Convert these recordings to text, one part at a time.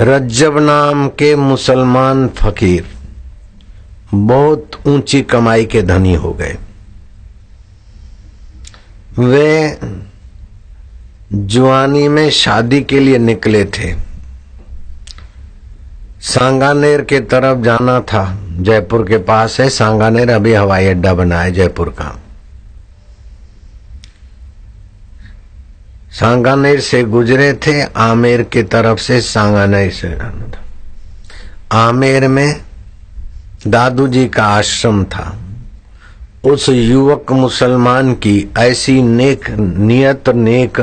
रज्जब नाम के मुसलमान फकीर बहुत ऊँची कमाई के धनी हो गए। वे जुआनी में शादी के लिए निकले थे। सांगानेर के तरफ़ जाना था। जयपुर के पास है। सांगानेर अभी हवाई अड्डा बना है जयपुर का। सांगानेर से गुजरे थे, आमेर की तरफ़ से सांगानेर से आमेर में दादू जी का आश्रम था। उस युवक मुसलमान की ऐसी नेक नियत, नेक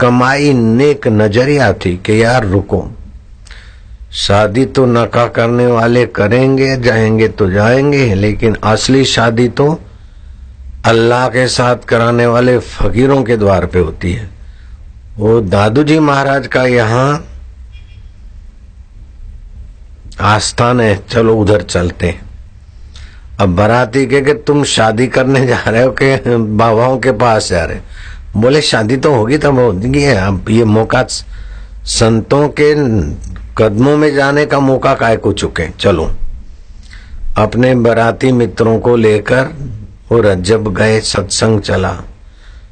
कमाई, नेक नज़रिया थी कि यार रुको। शादी तो नका करने वाले करेंगे, जाएँगे तो जाएँगे, लेकिन असली शादी तो अल्लाह के साथ कराने वाले फकीरों के द्वार पे होती है। वो दादू जी महाराज का यहाँ आस्थान है चलो उधर चलते। अब बराती के, के तुम शादी करने जा रहे हो कि बाबाओं के पास जा रहे बोले शादी तो होगी तब होगी अब ये मौका संतों के कदमों में जाने का मौका काय को चुके? चलो। अपने बराती मित्रों को लेकर वो रज्जब गए सत्संग चला।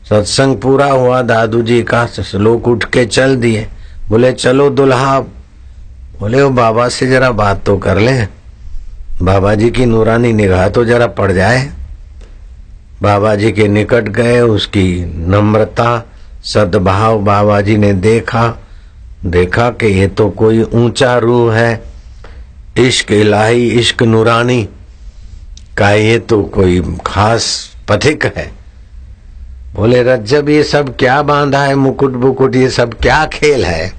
सत्संग पूरा हुआ दादू जी का लोग उठ के चल दिए। बोले, चलो दुल्हा। बोले वो बाबा से जरा बात तो कर ले। बाबा जी की नूरानी निगाह तो जरा पड़ जाए। बाबा जी के निकट गए, उसकी नम्रता, सद्भाव बाबा जी ने देखा। देखा कि ये तो कोई ऊँचा रूह है। इश्क इलाही, इश्क नूरानी। का ये तो कोई खास पथिक है? बोले, रज्जब, ये सब क्या बांधा है? मुकुट बुकुट, ये सब क्या खेल है?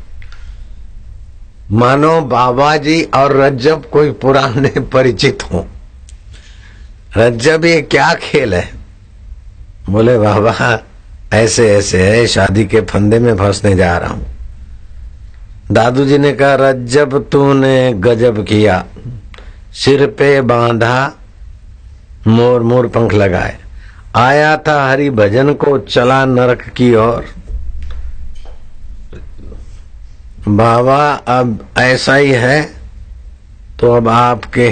मानो बाबा जी और रज्जब कोई पुराने परिचित हो। रज्जब, ये क्या खेल है? बोले, बाबा, ऐसे ऐसे है, शादी के फंदे में फंसने जा रहा हूँ। दादू जी ने कहा, रज्जब, तूने गजब किया। सिर पे बांधा मोर मोर पंख लगाए। आया था हरि भजन को चला नरक की ओर। बाबा, अब ऐसा ही है तो अब आपके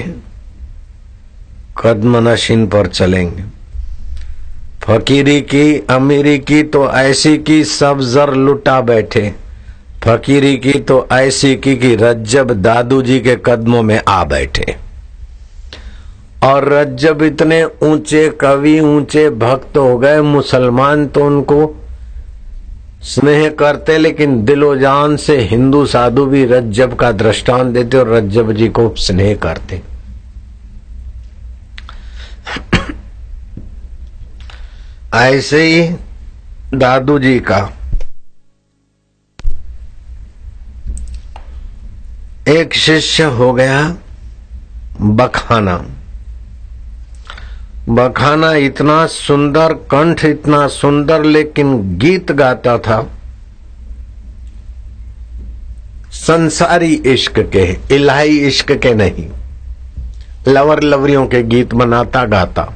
कदम नशीन पर चलेंगे। फकीरी की, अमीरी की तो ऐसी की सब जर लुटा बैठे। फकीरी की तो ऐसी की कि रज्जब दादू जी के कदमों में आ बैठे। और रज्जब इतने ऊँचे कवि, ऊँचे भक्त हो गए, मुसलमान तो उनको स्नेह करते, लेकिन दिलो जान से हिंदू साधु भी रज्जब का दृष्टांत देते और रज्जब जी को स्नेह करते। ऐसे ही दादू जी का एक शिष्य हो गया बखाना। बखाना इतना सुंदर, कंठ इतना सुंदर, लेकिन गीत गाता था। संसारी इश्क के, इलाही इश्क के नहीं। लवर लवरियों के गीत बनाता गाता।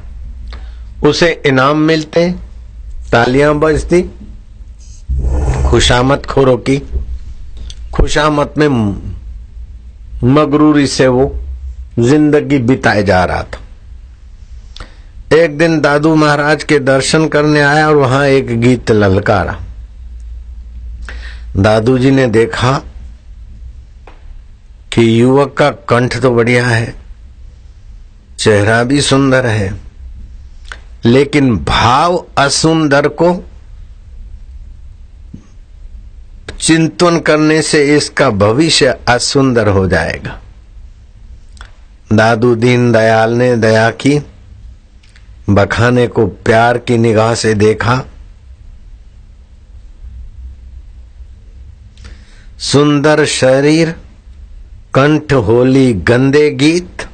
उसे इनाम मिलते, तालियाँ बजती खुशामत खोरों की। खुशामत में मगरूरी से वो ज़िंदगी बिताए जा रहा था। एक दिन दादू महाराज के दर्शन करने आया और वहाँ एक गीत ललकारा। दादू जी ने देखा कि युवक का कंठ तो बढ़िया है, चेहरा भी सुंदर है, लेकिन भाव असुंदर को चिंतन करने से इसका भविष्य असुंदर हो जाएगा। दादू दीन दयाल ने दया की। बखाने को प्यार की निगाह से देखा। सुंदर शरीर, कंठ होली गंदे गीत,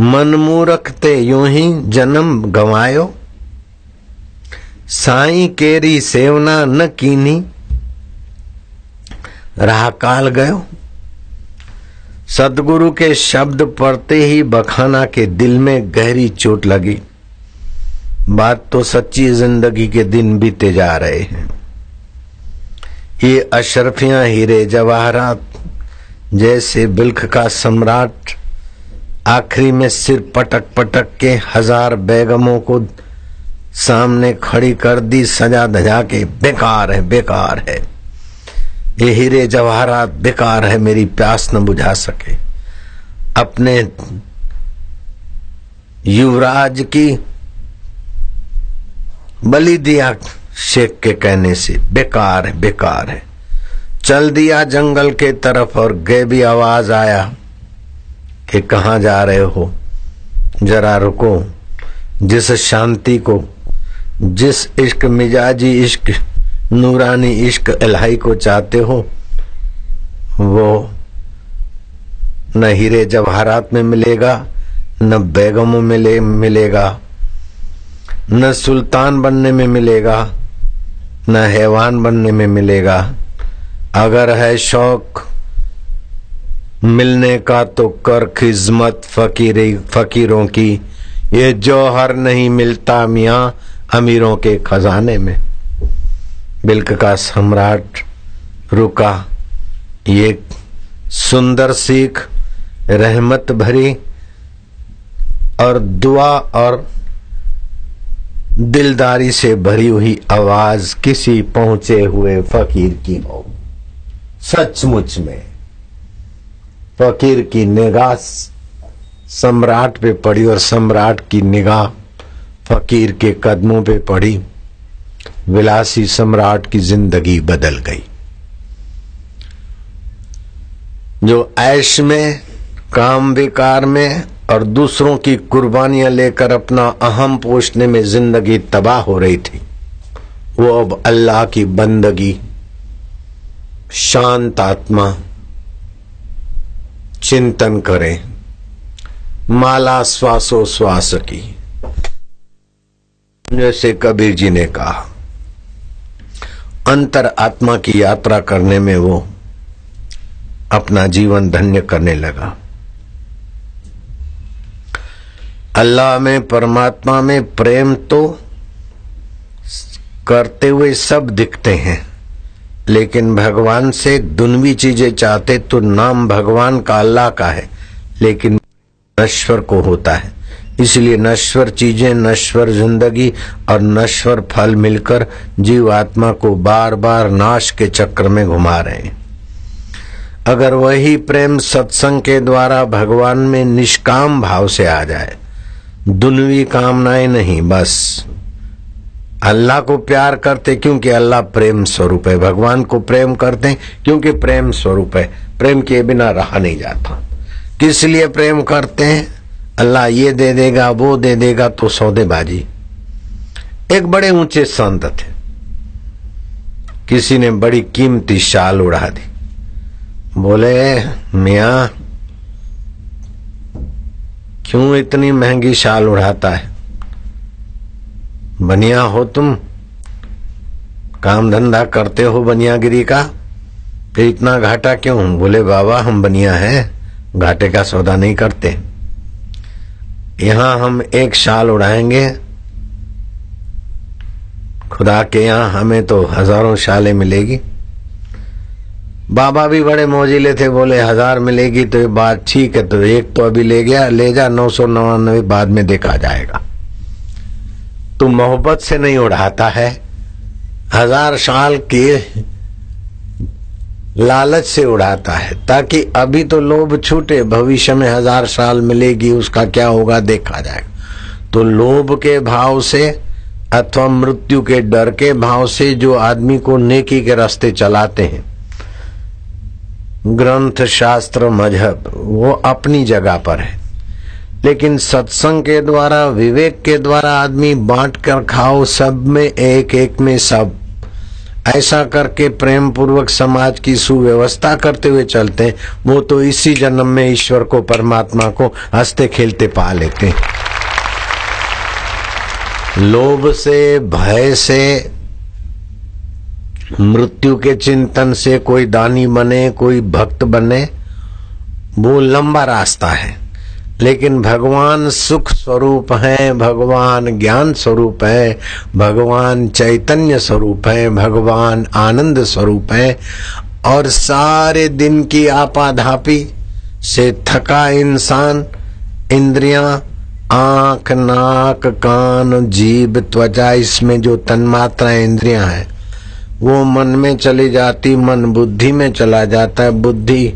मनमूरखते यूँ ही जन्म गवायो। साई केरी सेवना न कीनी, राह काल गयो। सदगुरु के शब्द पढ़ते ही बखाना के दिल में गहरी चोट लगी। बात तो सच्ची ज़िंदगी के दिन बीते जा रहे हैं। ये अशरफियाँ हीरे जवाहरात जैसे बिल्ख का सम्राट आखिरी में सिर पटक पटक के हज़ार बेगमों को सामने खड़ी कर दी सजा धजा के, बेकार है बेकार है। ये हीरे जवाहरात बेकार है, मेरी प्यास न बुझा सके। अपने युवराज की बलि दिया शेख के कहने से, बेकार है बेकार है। चल दिया जंगल के तरफ़ और गे भी आवाज़ आया कि कहा जा रहे हो? जरा रुको। जिस शांति को, जिस इश्क, मिजाजी इश्क नूरानी इश्क इलाही को चाहते हो? वो न हीरे जवाहरात में मिलेगा, न बेगमों में ले मिलेगा, न सुल्तान बनने में मिलेगा, न हैवान बनने में मिलेगा। अगर है शौक मिलने का तो कर खिजमत फकीरी फकीरों की। ये जौहर नहीं मिलता मिया अमीरों के खजाने में। बिल्क का सम्राट रुका। ये सुंदर सीख, रहमत भरी और दुआ और दिलदारी से भरी हुई आवाज़ किसी पहुँचे हुए फकीर की हो। सचमुच में फकीर की निगाह सम्राट पे पड़ी और सम्राट की निगाह फकीर के कदमों पे पड़ी। विलासी सम्राट की ज़िंदगी बदल गई। जो ऐश में, काम विकार में और दूसरों की कुर्बानियाँ लेकर अपना अहम पोषने में ज़िंदगी तबाह हो रही थी, वो अब अल्लाह की बंदगी, शांत आत्मा, चिंतन करें। माला श्वासो श्वास की। जैसे कबीर जी ने कहा अंतर आत्मा की यात्रा करने में वो अपना जीवन धन्य करने लगा। अल्लाह में, परमात्मा में प्रेम तो करते हुए सब दिखते हैं, लेकिन भगवान से दुनवी चीज़ें चाहते तो नाम भगवान का अल्लाह का है, लेकिन ईश्वर को होता है। इसलिए नश्वर चीज़ें, नश्वर ज़िंदगी और नश्वर फल मिलकर जीव आत्मा को बार बार नाश के चक्र में घुमा रहे हैं। अगर वही प्रेम सत्संग के द्वारा भगवान में निष्काम भाव से आ जाए दुनवी कामनाएँ नहीं, बस। अल्लाह को प्यार करते क्योंकि अल्लाह प्रेम स्वरूप है, भगवान को प्रेम करते क्योंकि प्रेम स्वरूप है। प्रेम के बिना रहा नहीं जाता। किस लिए प्रेम करते हैं? अल्लाह ये दे देगा, वो दे देगा तो सौदेबाजी। एक बड़े ऊँचे संत थे। किसी ने बड़ी कीमती शाल उड़ा दी। बोले, मिया, क्यों इतनी महँगी शाल उड़ाता है? बनिया हो तुम। काम धंधा करते हो बनियागिरी का। फिर इतना घाटा क्यों? बोले, बाबा, हम बनिया हैं। घाटे का सौदा नहीं करते। यहाँ हम एक शाल उड़ाएँगे। खुदा के यहाँ हमें तो हज़ारों शालें मिलेगी। बाबा भी बड़े मोजिले थे, बोले, हज़ार मिलेगी तो ये बात ठीक है तो एक तो अभी ले गया, ले जा, नौ सौ नवानवे बाद में देखा जाएगा। तू मोहब्बत से नहीं उड़ाता है। हज़ार साल के लालच से उड़ाता है, ताकि अभी तो लोभ छूटे, भविष्य में हज़ार साल मिलेगी, उसका क्या होगा देखा जाएगा तो लोभ के भाव से अथवा मृत्यु के डर के भाव से जो आदमी को नेकी के रास्ते चलाते हैं, ग्रंथ शास्त्र मज़हब, वो अपनी जगह पर है। लेकिन सत्संग के द्वारा, विवेक के द्वारा आदमी बांट कर खाओ, सब में एक एक में सब ऐसा करके प्रेम पूर्वक समाज की सुव्यवस्था करते हुए चलते हैं, वो तो इसी जन्म में ईश्वर को, परमात्मा को हँसते खेलते पा लेते लोभ से, भय से, मृत्यु के चिंतन से कोई दानी बने, कोई भक्त बने, वो लंबा रास्ता है। लेकिन भगवान सुख स्वरूप है, भगवान ज्ञान स्वरूप है, भगवान चैतन्य स्वरूप है, भगवान आनंद स्वरूप है, और सारे दिन की आपाधापी से थका इंसान, इंद्रियाँ, आँख, नाक, कान, जीभ, त्वचा, इसमें जो तन्मात्रा इंद्रियाँ हैं, वो मन में चली जाती, मन बुद्धि में चला जाता है बुद्धि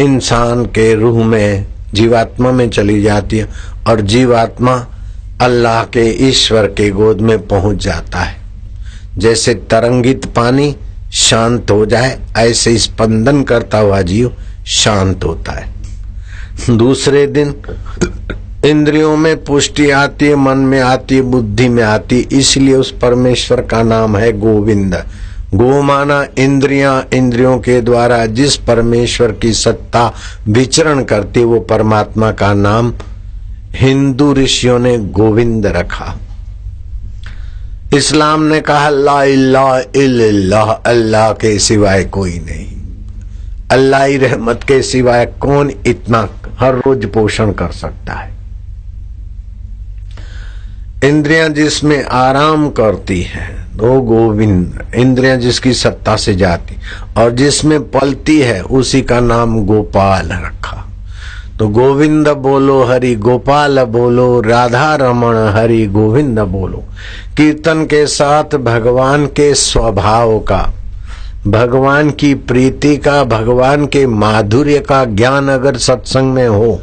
इंसान के रूह में जीवात्मा में चली जाती है और जीवात्मा अल्लाह के ईश्वर के गोद में पहुँच जाता है। जैसे तरंगित पानी शांत हो जाए, ऐसे स्पंदन करता हुआ जीव शांत होता है। दूसरे दिन इंद्रियों में पुष्टि आती है, मन में आती है, बुद्धि में आती है, इसलिए उस परमेश्वर का नाम है गोविंद। गो माना इंद्रियाँ इंद्रियों के द्वारा जिस परमेश्वर की सत्ता विचरण करती वो परमात्मा का नाम हिंदू ऋषियों ने गोविंद रखा। इस्लाम ने कहा, ला इल्लाह अल्लाह के सिवाय कोई नहीं। अल्लाह रहमत के सिवाय कौन इतना हर रोज पोषण कर सकता है? इंद्रियाँ जिसमें आराम करती है वो गोविंद, इंद्रिया जिसकी सत्ता से जाती, और जिसमें पलती है, उसी का नाम गोपाल रखा। तो गोविंद बोलो, हरि गोपाल बोलो, राधा रमण, हरि गोविंद बोलो। कीर्तन के साथ भगवान के स्वभाव का, भगवान की प्रीति का, भगवान के माधुर्य का ज्ञान अगर सत्संग में हो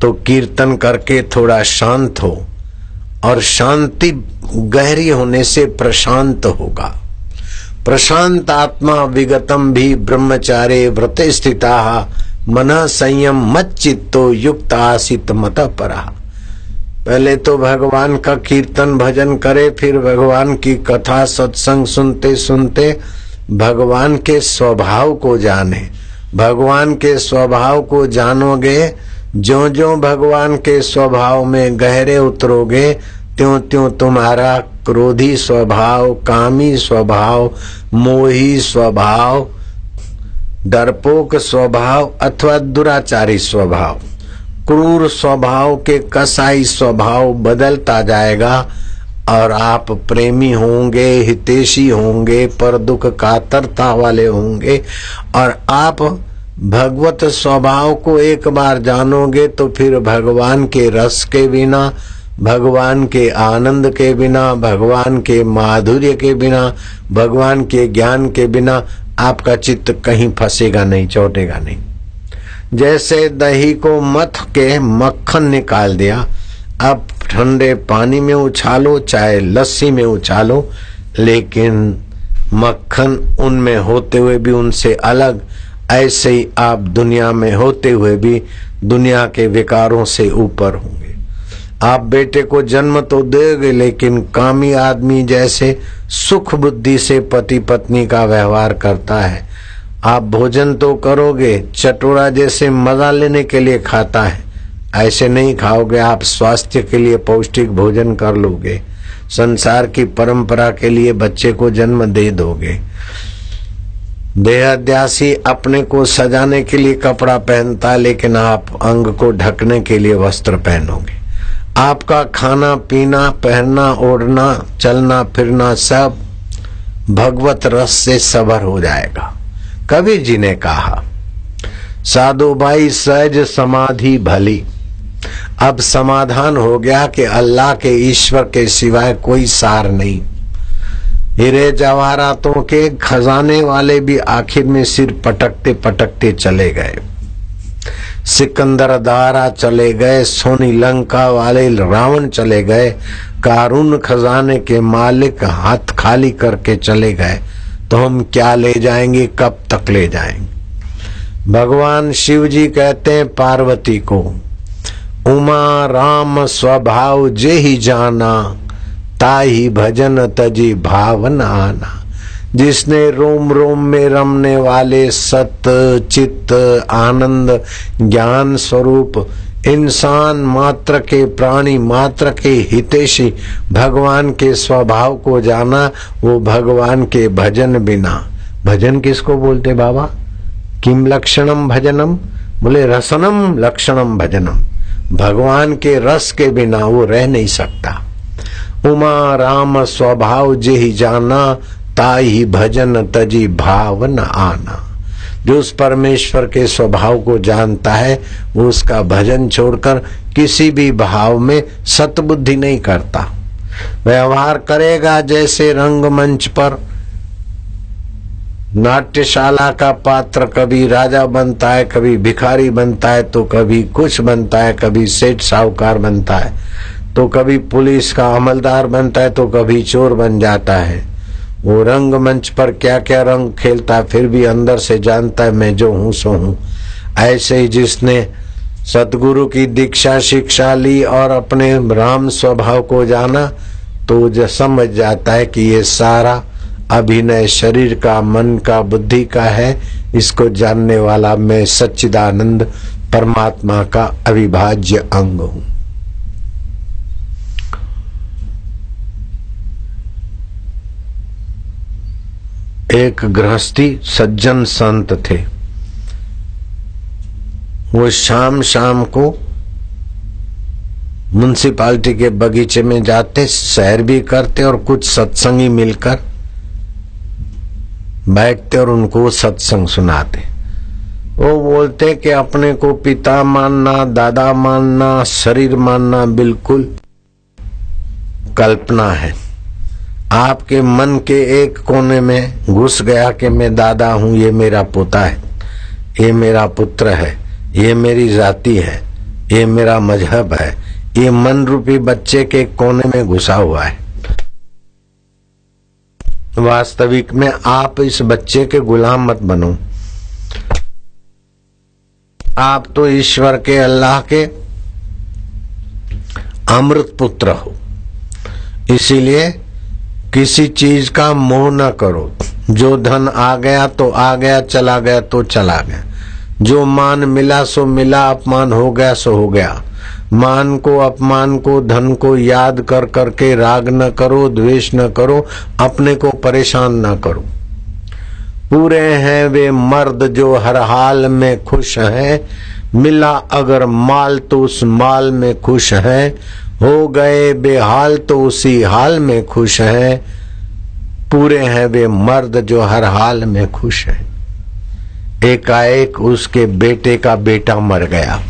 तो कीर्तन करके थोड़ा शांत हो। और शांति गहरी होने से प्रशांत होगा। प्रशांत आत्मा विगतम भी ब्रह्मचारे व्रत स्थिता, मन संयम मत चित्तो युक्त आसित मत परा पहले तो भगवान का कीर्तन भजन करे, फिर भगवान की कथा सत्संग सुनते सुनते भगवान के स्वभाव को जाने। भगवान के स्वभाव को जानोगे जो जो भगवान के स्वभाव में गहरे उतरोगे त्यों त्यों तुम्हारा क्रोधी स्वभाव, कामी स्वभाव, मोही स्वभाव, डरपोक स्वभाव अथवा दुराचारी स्वभाव। क्रूर स्वभाव के कसाई स्वभाव बदलता जाएगा और आप प्रेमी होंगे, हितेशी होंगे, पर दुख कातरता वाले होंगे और आप भगवत स्वभाव को एक बार जानोगे तो फिर भगवान के रस के बिना, भगवान के आनंद के बिना, भगवान के माधुर्य के बिना, भगवान के ज्ञान के बिना आपका चित्त कहीं फंसेगा नहीं, चौटेगा नहीं। जैसे दही को मथ के मक्खन निकाल दिया, अब ठंडे पानी में उछालो, चाहे लस्सी में उछालो, लेकिन मक्खन उनमें होते हुए भी उनसे अलग ऐसे ही आप दुनिया में होते हुए भी दुनिया के विकारों से ऊपर होंगे। आप बेटे को जन्म तो देगे, लेकिन कामी आदमी जैसे सुख बुद्धि से पति पत्नी का व्यवहार करता है। आप भोजन तो करोगे, चटोरा जैसे मज़ा लेने के लिए खाता है। ऐसे नहीं खाओगे, आप स्वास्थ्य के लिए पौष्टिक भोजन कर लोगे। संसार की परंपरा के लिए बच्चे को जन्म दे दोगे। देहाद्यासी अपने को सजाने के लिए कपड़ा पहनता, लेकिन आप अंग को ढकने के लिए वस्त्र पहनोगे। आपका खाना, पीना, पहनना, ओढ़ना, चलना, फिरना सब भगवत रस से सबर हो जाएगा। कबीर जी ने कहा, साधु भाई, सहज समाधि भली। अब समाधान हो गया कि अल्लाह के ईश्वर के सिवाय कोई सार नहीं। हीरे जवाहरातों के खजाने वाले भी आखिर में सिर पटकते पटकते चले गए। सिकंदर दारा चले गए सोनी लंका वाले रावण चले गए, कारून खजाने के मालिक हाथ खाली करके चले गए। तो हम क्या ले जाएँगे, कब तक ले जाएँगे? भगवान शिव जी कहते हैं पार्वती को, उमा राम स्वभाव जे ही जाना ताही भजन तजी भावन आना जिसने रोम रोम में रमने वाले सत, चित्त, आनंद, ज्ञान स्वरूप, इंसान मात्र के प्राणी, मात्र के हितेशी, भगवान के स्वभाव को जाना, वो भगवान के भजन बिना। भजन किसको बोलते बाबा? किम लक्षणम भजनम? बोले, रसनम लक्षणम भजनम। भगवान के रस के बिना वो रह नहीं सकता। उमा राम स्वभाव जे ही जाना ताई भजन तजी भाव न आना। जो उस परमेश्वर के स्वभाव को जानता है, वो उसका भजन छोड़कर किसी भी भाव में सतबुद्धि नहीं करता। व्यवहार करेगा जैसे रंगमंच पर। नाट्यशाला का पात्र कभी राजा बनता है, कभी भिखारी बनता है तो कभी कुछ बनता है, कभी सेठ साहूकार बनता है। तो कभी पुलिस का अमलदार बनता है तो कभी चोर बन जाता है। वो रंग मंच पर क्या क्या रंग खेलता है, फिर भी अंदर से जानता है, मैं जो हूँ, सो हूँ। ऐसे ही जिसने सतगुरु की दीक्षा, शिक्षा ली और अपने राम स्वभाव को जाना तो जो समझ जाता है कि ये सारा अभिनय शरीर का, मन का, बुद्धि का है। इसको जानने वाला मैं सच्चिदानंद परमात्मा का अविभाज्य अंग हूँ। एक गृहस्थी सज्जन संत थे। वो शाम शाम को म्यूनसिपालिटी के बगीचे में जाते, सैर भी करते और कुछ सत्संगी मिलकर बैठते और उनको सत्संग सुनाते। वो बोलते कि अपने को पिता मानना, दादा मानना, शरीर मानना बिल्कुल कल्पना है। आपके मन के एक कोने में घुस गया कि मैं दादा हूँ, ये मेरा पोता है, ये मेरा पुत्र है, ये मेरी जाति है, ये मेरा मज़हब है, ये मन रूपी बच्चे के कोने में घुसा हुआ है। वास्तविक में आप इस बच्चे के गुलाम मत बनो। आप तो ईश्वर के, अल्लाह के अमृत पुत्र हो। इसीलिए किसी चीज़ का मोह न करो। जो धन आ गया तो आ गया, चला गया तो चला गया। जो मान मिला सो मिला, अपमान हो गया सो हो गया। मान को, अपमान को, धन को याद कर करके राग न करो, द्वेष न करो, अपने को परेशान न करो। पूरे हैं वे मर्द जो हर हाल में खुश हैं। मिला अगर माल तो उस माल में खुश हैं। हो गए, बेहाल तो उसी हाल में खुश हैं। पूरे हैं वे मर्द जो हर हाल में खुश है। एकाएक उसके बेटे का बेटा मर गया।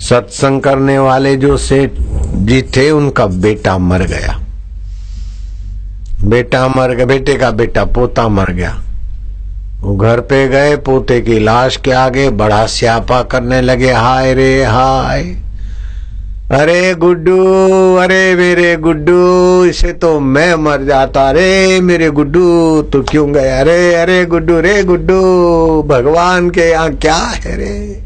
सत्संग करने वाले जो सेठ जी थे, उनका बेटा मर गया। बेटा मर गया, बेटे का बेटा, पोता मर गया। वो घर पे गए, पोते की लाश के आगे बड़ा स्यापा करने लगे, हाय रे, हाय। अरे गुड्डू, अरे मेरे गुड्डू, इसे तो मैं मर जाता अरे मेरे गुड्डू, तू क्यों गया अरे अरे गुड्डू, रे गुड्डू, भगवान के यहाँ क्या है रे?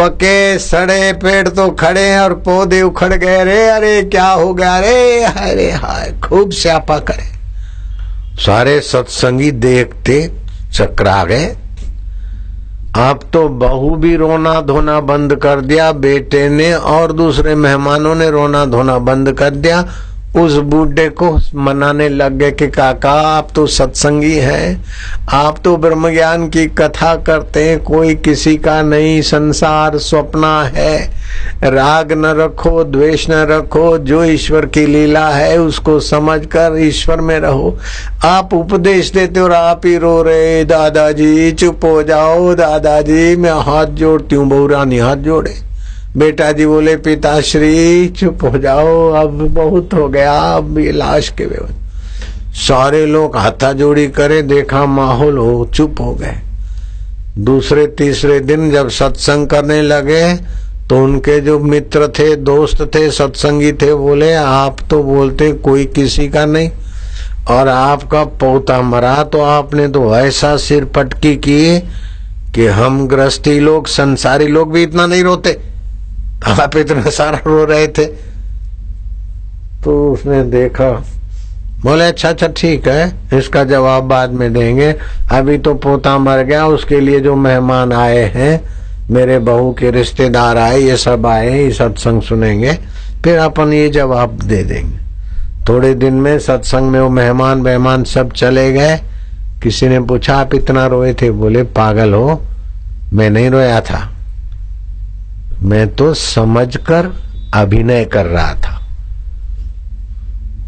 पके सड़े पेड़ तो खड़े हैं और पौधे उखड़ गए रे, अरे क्या हो गया अरे अरे हाय, खूब स्यापा करे। सारे सत्संगी देखते चकरा गए। अब तो बहू भी रोना धोना बंद कर दिया, बेटे ने और दूसरे मेहमानों ने रोना धोना बंद कर दिया। उस बूढ़े को मनाने लग गए कि, काका, आप तो सत्संगी हैं। आप तो ब्रह्म ज्ञान की कथा करते हैं। कोई किसी का नहीं। संसार स्वप्ना है। राग न रखो, द्वेष न रखो। जो ईश्वर की लीला है, उसको समझकर ईश्वर में रहो। आप उपदेश देते और आप ही रो रहे दादाजी, चुप हो जाओ। दादाजी, मैं हाथ जोड़ती हूँ। बहुरानी हाथ जोड़े। बेटा जी बोले, पिताश्री, चुप हो जाओ, अब बहुत हो गया, अब ये लाश के व्यवस्था सारे लोग हाथा जोड़ी करे, देखा माहौल हो, चुप हो गए। दूसरे, तीसरे दिन जब सत्संग करने लगे तो उनके जो मित्र थे, दोस्त थे, सत्संगी थे, बोले, आप तो बोलते कोई किसी का नहीं, और आपका पोता मरा तो आपने तो ऐसा सिर पटकी की कि हम ग्रस्ती लोग, संसारी लोग भी इतना नहीं रोते। आप इतना सारा रो रहे थे। तो उसने देखा, बोले अच्छा अच्छा ठीक है, इसका जवाब बाद में देंगे। अभी तो पोता मर गया, उसके लिए जो मेहमान आए हैं, मेरे बहू के रिश्तेदार आए, ये सब आए, ये सत्संग सुनेंगे, फिर अपन ये जवाब दे देंगे। थोड़े दिन में सत्संग में वो मेहमान मेहमान सब चले गए। किसी ने पूछा, आप इतना रोए थे? बोले, पागल हो, मैं नहीं रोया था। मैं तो समझकर अभिनय कर रहा था।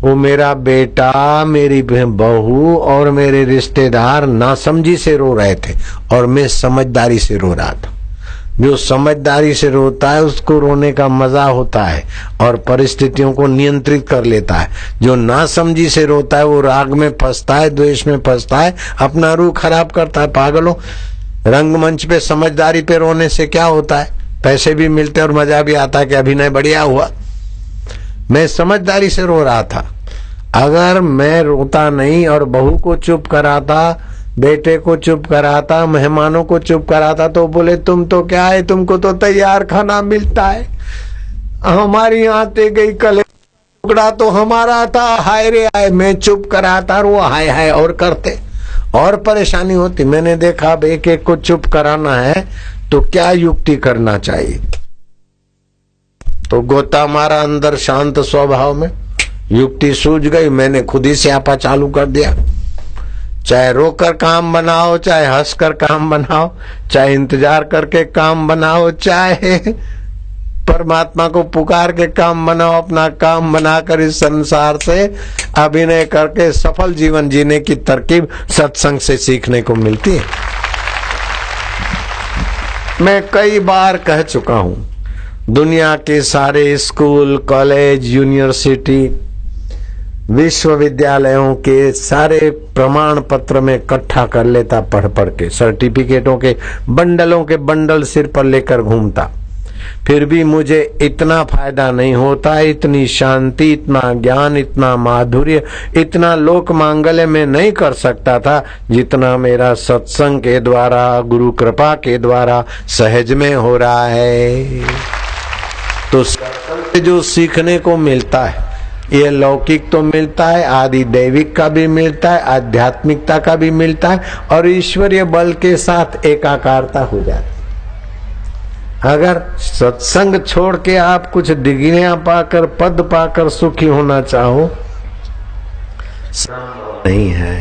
वो मेरा बेटा, मेरी बहू और मेरे रिश्तेदार नासमझी से रो रहे थे और मैं समझदारी से रो रहा था। जो समझदारी से रोता है, उसको रोने का मज़ा होता है और परिस्थितियों को नियंत्रित कर लेता है। जो नासमझी से रोता है, वो राग में फंसता है, द्वेष में फंसता है, अपना रूह खराब करता है, पागलों। रंगमंच पे समझदारी पे रोने से क्या होता है? पैसे भी मिलते और मज़ा भी आता कि अभिनय बढ़िया हुआ। मैं समझदारी से रो रहा था। अगर मैं रोता नहीं और बहू को चुप कराता, बेटे को चुप कराता, मेहमानों को चुप कराता तो बोले, तुम तो क्या है? तुमको तो तैयार खाना मिलता है। हमारी आते गई कल, टुकड़ा तो हमारा था। हाय रे आए मैं चुप कराता, वो हाय हाय, और करते। और परेशानी होती। मैंने देखा, अब एक एक को चुप कराना है। तो क्या युक्ति करना चाहिए? तो गोता मारा अंदर शांत स्वभाव में युक्ति सूझ गई, मैंने खुद ही स्यापा चालू कर दिया। चाहे रोकर काम बनाओ, चाहे हंसकर काम बनाओ, चाहे इंतज़ार करके काम बनाओ, चाहे परमात्मा को पुकार के काम बनाओ, अपना काम बनाकर इस संसार से अभिनय करके सफल जीवन जीने की तरकीब सत्संग से सीखने को मिलती है। मैं कई बार कह चुका हूँ, दुनिया के सारे स्कूल, कॉलेज, यूनिवर्सिटी, विश्वविद्यालयों के सारे प्रमाण पत्र में इकट्ठा कर लेता पढ़ पढ़ के, सर्टिफिकेटों के, बंडलों के बंडल सिर पर लेकर घूमता। फिर भी मुझे इतना फ़ायदा नहीं होता, इतनी शांति, इतना ज्ञान, इतना माधुर्य, इतना लोक मांगल्य में नहीं कर सकता था जितना मेरा सत्संग के द्वारा, गुरु कृपा के द्वारा सहज में हो रहा है। तो जो सीखने को मिलता है, ये लौकिक तो मिलता है, आदि दैविक का भी मिलता है, आध्यात्मिकता का भी मिलता है, और ईश्वरीय बल के साथ एकाकारता हो जाती अगर सत्संग छोड़ के आप कुछ डिग्रियाँ पाकर, पद पाकर सुखी होना चाहो, नहीं है।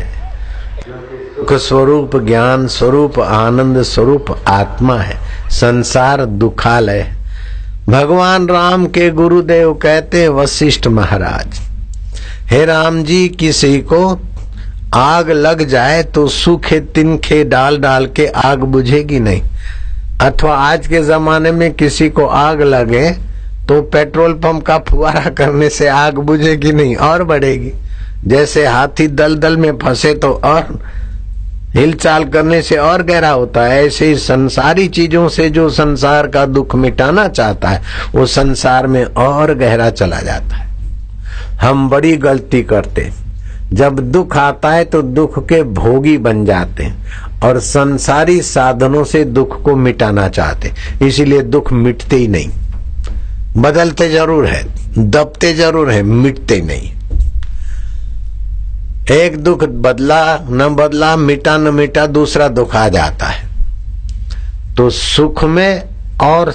सुख स्वरूप, ज्ञान स्वरूप, आनंद स्वरूप, आत्मा है। संसार दुखालय भगवान राम के गुरुदेव कहते वशिष्ठ महाराज, हे राम जी, किसी को आग लग जाए तो सूखे तिनखे डाल डाल के आग बुझेगी नहीं। अथवा आज के जमाने में किसी को आग लगे तो पेट्रोल पंप का फुवारा करने से आग बुझेगी नहीं, और बढ़ेगी। जैसे हाथी दल दल में फंसे तो और हिलचाल करने से और गहरा होता है। ऐसे ही संसारी चीज़ों से जो संसार का दुख मिटाना चाहता है, वो संसार में और गहरा चला जाता है। हम बड़ी गलती करते जब दुख आता है तो दुख के भोगी बन जाते हैं। और संसारी साधनों से दुख को मिटाना चाहते इसीलिए दुख मिटते ही नहीं। बदलते ज़रूर है, दबते ज़रूर है, मिटते नहीं। एक दुख बदला, न बदला, मिटा, न मिटा, दूसरा दुख आ जाता है। तो सुख में और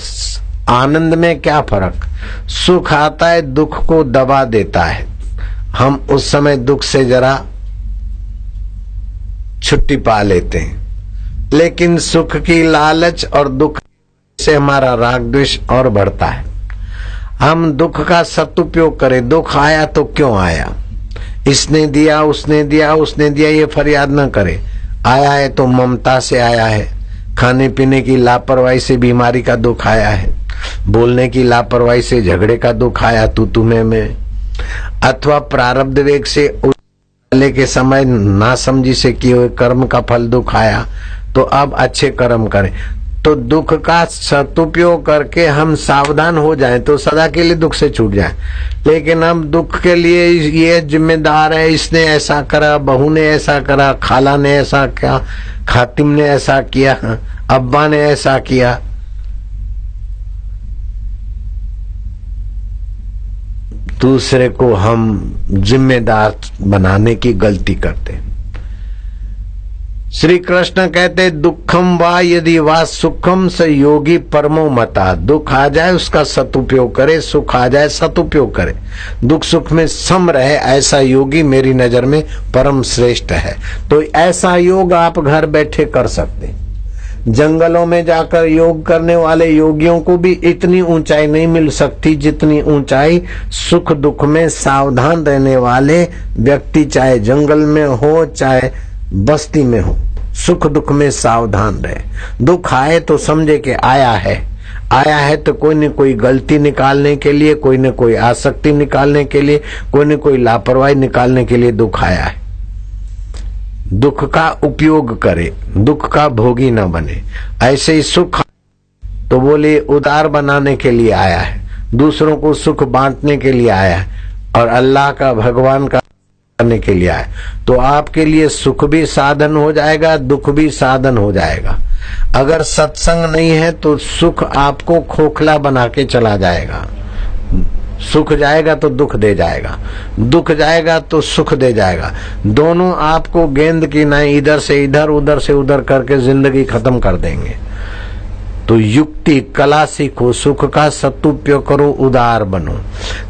आनंद में क्या फ़र्क? सुख आता है, दुख को दबा देता है। हम उस समय दुख से जरा छुट्टी पा लेते हैं। लेकिन सुख की लालच और दुख से हमारा राग द्वेष और बढ़ता है। हम दुख का सदुपयोग करें। दुख आया तो क्यों आया? इसने दिया, उसने दिया उसने दिया, ये फरियाद न करे। आया है तो ममता से आया है। खाने पीने की लापरवाही से बीमारी का दुख आया है। बोलने की लापरवाही से झगड़े का दुख आया। तू तुम्हें में। अथवा प्रारब्ध वेग से पहले के समय ना समझी से किए हुए कर्म का फल दुख आया तो अब अच्छे कर्म करें। तो दुख का सदुपयोग करके हम सावधान हो जाएँ तो सदा के लिए दुख से छूट जाए। लेकिन हम दुख के लिए ये जिम्मेदार है, इसने ऐसा करा, बहू ने ऐसा करा, खाला ने ऐसा किया, खातिम ने ऐसा किया, अब्बा ने ऐसा किया। दूसरे को हम जिम्मेदार बनाने की गलती करते हैं। श्री कृष्ण कहते दुखम वा यदि वा सुखम से योगी परमो मता। दुख आ जाए, उसका सदुपयोग करे, सुख आ जाए, सदुपयोग करे। दुख सुख में सम रहे, ऐसा योगी मेरी नज़र में परम श्रेष्ठ है। तो ऐसा योग आप घर बैठे कर सकते जंगलों में जाकर योग करने वाले योगियों को भी इतनी ऊंचाई नहीं मिल सकती जितनी ऊंचाई सुख दुख में सावधान रहने वाले व्यक्ति, चाहे जंगल में हो, चाहे बस्ती में हो। सुख दुख में सावधान रहे। दुख आए तो समझे कि आया है। आया है तो कोई न कोई गलती निकालने के लिए, कोई न कोई आसक्ति निकालने के लिए, कोई न कोई लापरवाही निकालने के लिए दुख आया है। दुख का उपयोग करे, दुख का भोगी न बने। ऐसे ही सुख तो बोले उदार बनाने के लिए आया है, दूसरों को सुख बांटने के लिए आया है, और अल्लाह का, भगवान का करने के लिए आया तो आपके लिए सुख भी साधन हो जाएगा, दुख भी साधन हो जाएगा। अगर सत्संग नहीं है तो सुख आपको खोखला बना के चला जाएगा। सुख जाएगा तो दुख दे जाएगा। दुख जाएगा तो सुख दे जाएगा। दोनों आपको गेंद की ना इधर से इधर, उधर से उधर करके ज़िंदगी खत्म कर देंगे। तो युक्ति कला सीखो, सुख का सदुपयोग करो, उदार बनो।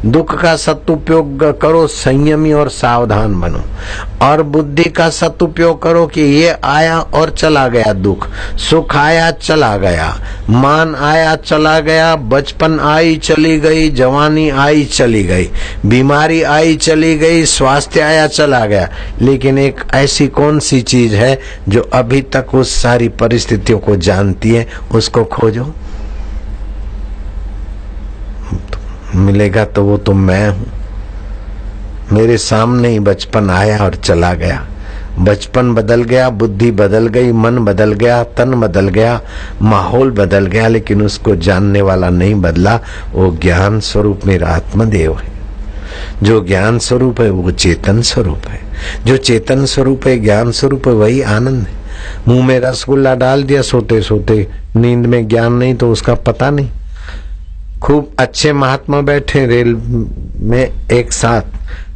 दुख का सदुपयोग करो, संयमी और सावधान बनो। और बुद्धि का सदुपयोग करो कि ये आया और चला गया दुख। सुख आया, चला गया। मान आया, चला गया। बचपन आई, चली गई। जवानी आई, चली गई। बीमारी आई, चली गई। स्वास्थ्य आया, चला गया। लेकिन एक ऐसी कौन सी चीज़ है जो अभी तक उस सारी परिस्थितियों को जानती है, उसको खोजो। मिलेगा तो वो तो मैं हूँ। मेरे सामने ही बचपन आया और चला गया। बचपन बदल गया, बुद्धि बदल गई, मन बदल गया, तन बदल गया, माहौल बदल गया, लेकिन उसको जानने वाला नहीं बदला। वो ज्ञान स्वरूप मेरा आत्मदेव है। जो ज्ञान स्वरूप है, वो चेतन स्वरूप है। जो चेतन स्वरूप है, ज्ञान स्वरूप है, वही आनंद है। मुँह में रसगुल्ला डाल दिया सोते सोते नींद में ज्ञान नहीं तो उसका पता नहीं। खूब अच्छे महात्मा बैठे रेल में एक साथ,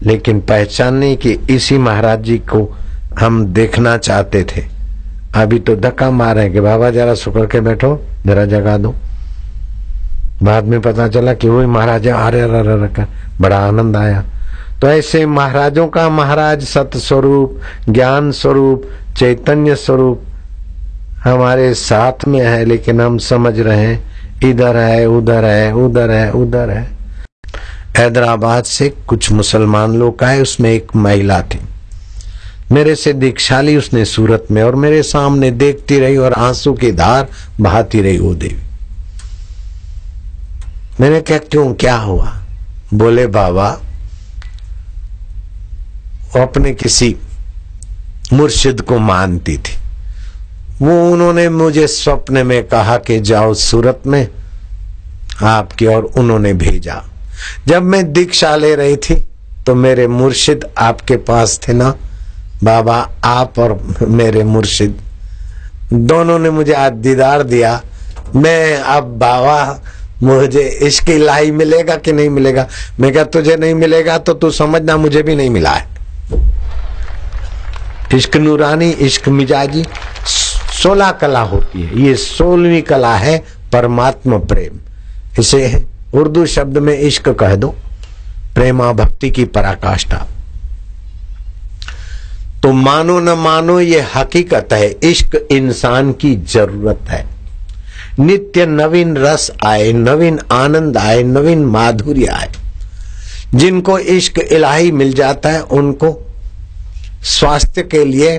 लेकिन पहचान नहीं कि इसी महाराज जी को हम देखना चाहते थे। अभी तो धक्का मारे कि बाबा जरा सुकर के बैठो, जरा जगा दो। बाद में पता चला कि वही महाराज आ रहे रखा बड़ा आनंद आया। तो ऐसे महाराजों का महाराज सत स्वरूप ज्ञान स्वरूप, चैतन्य स्वरूप हमारे साथ में है, लेकिन हम समझ रहे हैं इधर है, उधर है उधर है उधर है। हैदराबाद से कुछ मुसलमान लोग आए, उसमें एक महिला थी। मेरे से दीक्षा ली उसने सूरत में और मेरे सामने देखती रही और आँसू की धार बहाती रही वो देवी। मैंने क्या क्यों, क्या हुआ? बोले, बाबा, वो अपने किसी मुर्शिद को मानती थी। वो उन्होंने मुझे स्वप्न में कहा कि जाओ सूरत में, आपकी और उन्होंने भेजा। जब मैं दीक्षा ले रही थी तो मेरे मुर्शिद आपके पास थे ना? बाबा, आप और मेरे मुर्शिद। दोनों ने मुझे आज दीदार दिया। मैं, अब बाबा, मुझे इश्क इलाही मिलेगा कि नहीं मिलेगा? मैं क्या तुझे नहीं मिलेगा तो तू समझना, मुझे भी नहीं मिला है। इश्क नूरानी, इश्क मिजाजी सोलह कला होती है, ये सोलहवीं कला है परमात्मा प्रेम। इसे उर्दू शब्द में इश्क कह दो प्रेमा भक्ति की पराकाष्ठा। तो मानो न मानो ये हकीकत है, इश्क इंसान की ज़रूरत है। नित्य नवीन रस आए, नवीन आनंद आए, नवीन माधुर्य आए। जिनको इश्क इलाही मिल जाता है, उनको स्वास्थ्य के लिए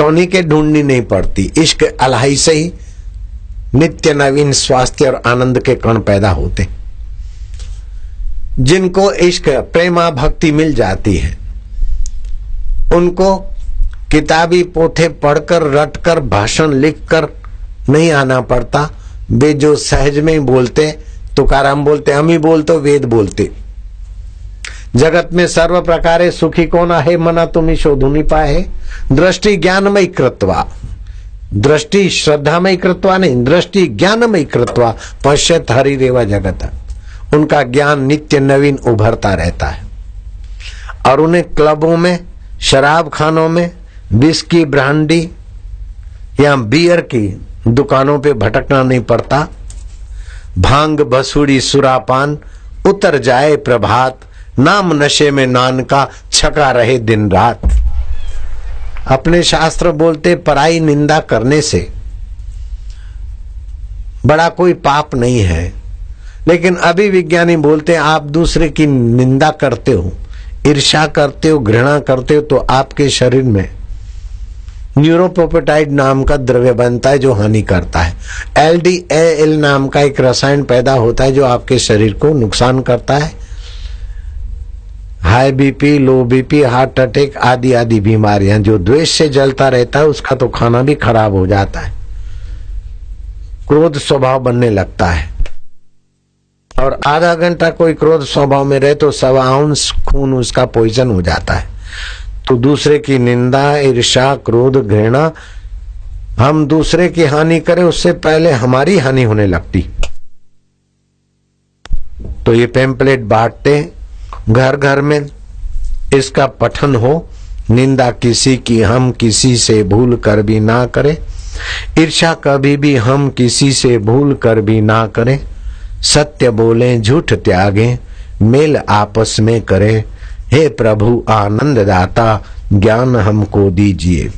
टॉनिके ढूंढनी नहीं पड़ती। इश्क अलाही से ही नित्य नवीन स्वास्थ्य और आनंद के कण पैदा होते। जिनको इश्क, प्रेमा भक्ति मिल जाती है, उनको किताबी पोथे पढ़कर, रटकर, भाषण लिखकर नहीं आना पड़ता। वे जो सहज में बोलते, तुकाराम बोलते, हम ही बोलते, वेद बोलते। जगत में सर्व प्रकारे सुखी कौन आहे? मना तुम्ही शोधून पाए दृष्टि ज्ञानमय कृत्वा. दृष्टि श्रद्धामय कृत्वा नहीं, दृष्टि ज्ञानमय कृत्वा. पश्यत हरि रेवा जगत. उनका ज्ञान नित्य नवीन उभरता रहता है. और उन्हें क्लबों में, शराब खानों में, बिस्की, ब्रांडी या बियर की दुकानों पे भटकना नहीं पड़ता। भाँग बसुड़ी सुरापान, उतर जाए प्रभात। नाम नशे में नान का छका रहे दिन रात। अपने शास्त्र बोलते, पराई निंदा करने से बड़ा कोई पाप नहीं है। लेकिन अभी विज्ञानी बोलते हैं, आप दूसरे की निंदा करते हो ईर्षा करते हो, घृणा करते हो तो आपके शरीर में न्यूरोपोपेटाइड नाम का द्रव्य बनता है जो हानि करता है। एल डी एल नाम का एक रसायन पैदा होता है जो आपके शरीर को नुकसान करता है। High BP, low BP, heart attack आदि आदि बीमारियाँ जो द्वेष से जलता रहता है, उसका तो खाना भी खराब हो जाता है। क्रोध स्वभाव बनने लगता है। और आधा घंटा कोई क्रोध स्वभाव में रहे तो सवा अंश खून उसका पॉइजन हो जाता है। तो दूसरे की निंदा ईर्षा क्रोध, घृणा, हम दूसरे की हानि करें, उससे पहले हमारी हानि होने लगती। तो ये पेम्पलेट बांटते घर घर में इसका पठन हो, निंदा किसी की, हम किसी से भूल कर भी ना करें। ईर्षा कभी भी हम किसी से भूल कर भी ना करें। सत्य बोले, झूठ त्यागे, मेल आपस में करें। हे प्रभु आनंद दाता ज्ञान हमको दीजिए।